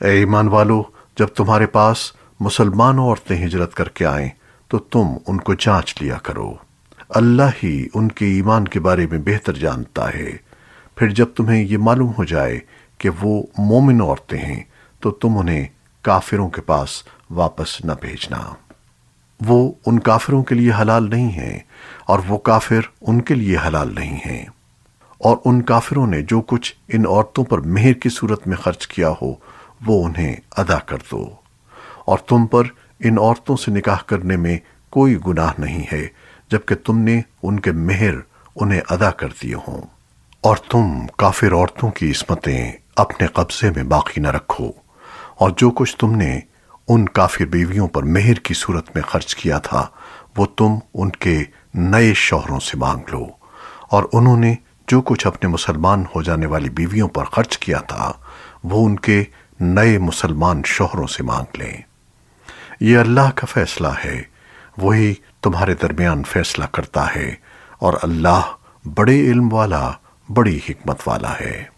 اے ایمان والو، جب تمہارے پاس مسلمان عورتیں ہجرت کر کے آئیں، تو تم ان کو جانچ لیا کرو۔ اللہ ہی ان کے ایمان کے بارے میں بہتر جانتا ہے۔ پھر جب تمہیں یہ معلوم ہو جائے کہ وہ مومن عورتیں ہیں، تو تم انہیں کافروں کے پاس واپس نہ بھیجنا۔ وہ ان کافروں کے لیے حلال نہیں ہیں، اور وہ کافر ان کے لیے حلال نہیں ہیں۔ اور ان کافروں نے جو کچھ ان عورتوں پر مہر کی صورت میں خرچ کیا ہو وہ انہیں ادا کر دو۔ اور تم پر ان عورتوں سے نکاح کرنے میں کوئی گناہ نہیں ہے، جبکہ تم نے ان کے مہر انہیں ادا کر دیے ہوں۔ اور تم کافر عورتوں کی عصمتیں اپنے قبضے میں باقی نہ رکھو۔ اور جو کچھ تم نے ان کافر بیویوں پر مہر کی صورت میں خرچ کیا تھا، وہ تم ان کے نئے شوہروں سے مانگ لو۔ اور انہوں نے جو کچھ اپنے مسلمان ہو جانے والی بیویوں پر خرچ کیا تھا، وہ ان کے نئے مسلمان شوہروں سے مانگ لیں۔ یہ اللہ کا فیصلہ ہے، وہی تمہارے درمیان فیصلہ کرتا ہے اور اللہ بڑے علم والا، بڑی حکمت والا ہے۔